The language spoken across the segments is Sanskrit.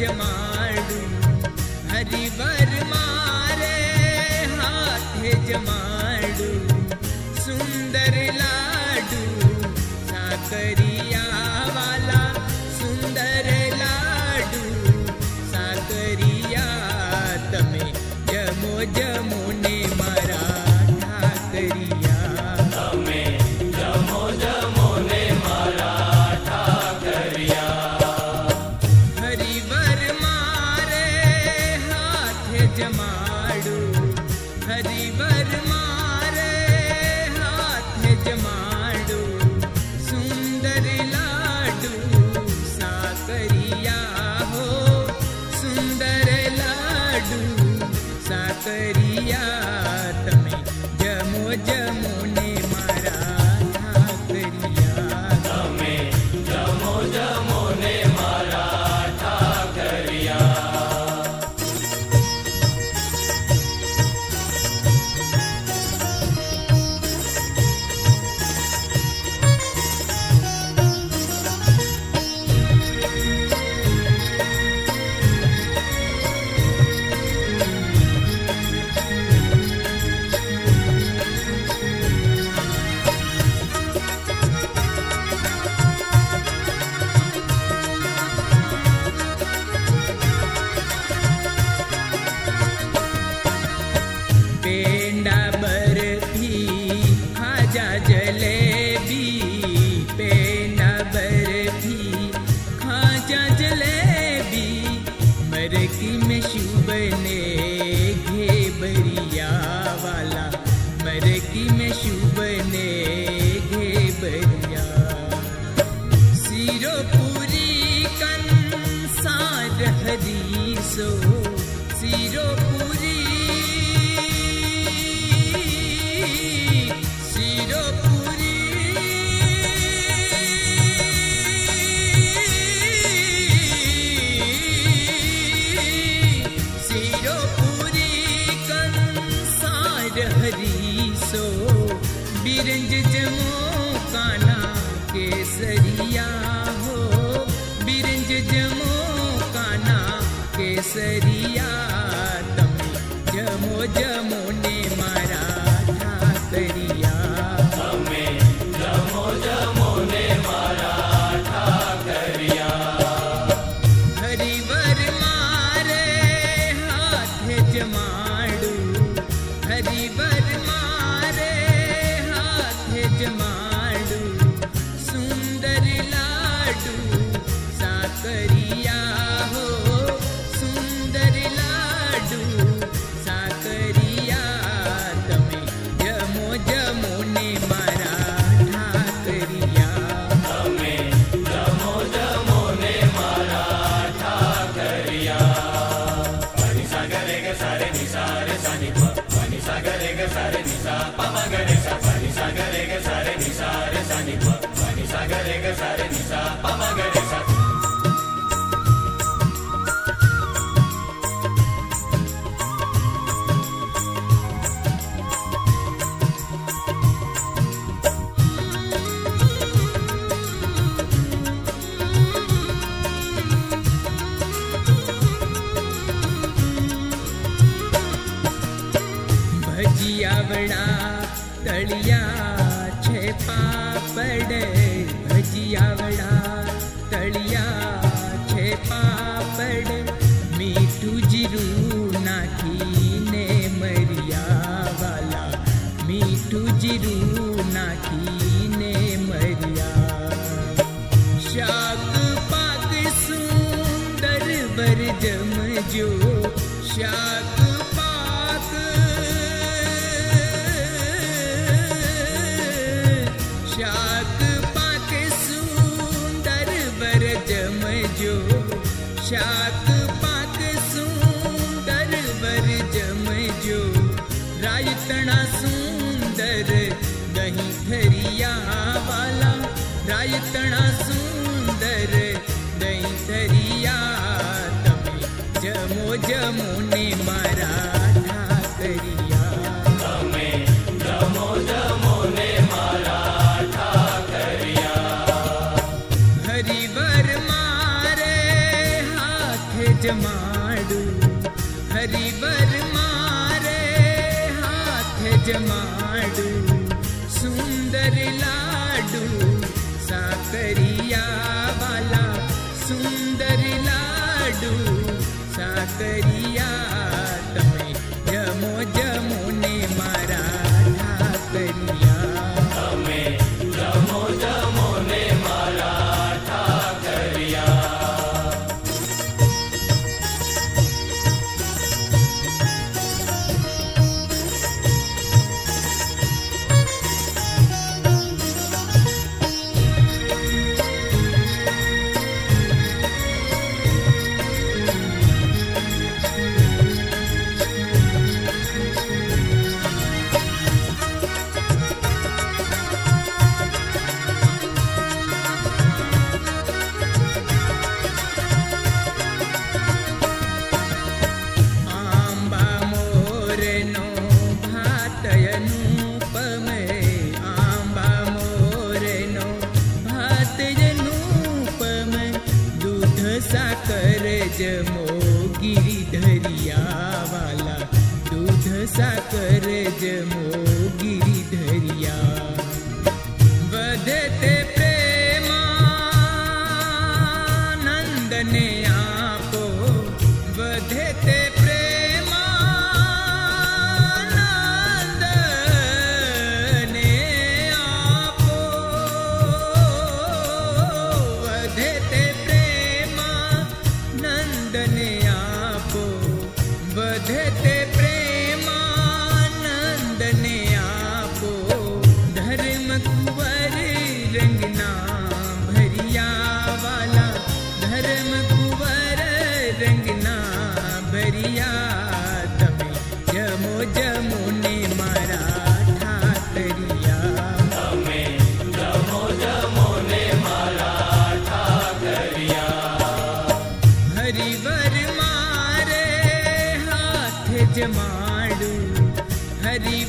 Yeah. நாடு ஹரிவர்மா केसरिया तमि जमो जमो चना तलिया छे पापड़ भजियावड़ा तलिया छे पापड़ मीठू जीरू नाखीने मरिया वाला, मीठू जीरू नाखीने मरिया। शाक पाक सुंदर बर जमजो शाक सुन्दरं सर्या जमो जमुनि मरासर्यामो हरि भार हाथ जमा हरि भर मा हाथ जमा birthday साकर जमो गिरिधरिया वाला दूध साकर जमो देते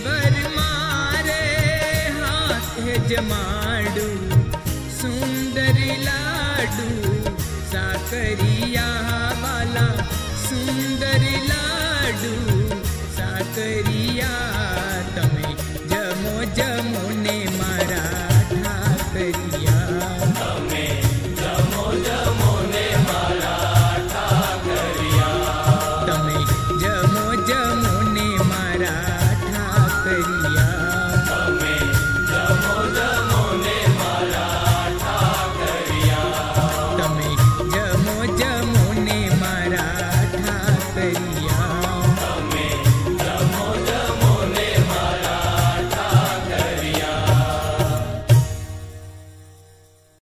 वर मारे हाथ जमाडू हा लाडू साकरिया वाला साकर्याला लाडू साकरिया साकर्यामे जमो जमो ने मारा ठाकरिया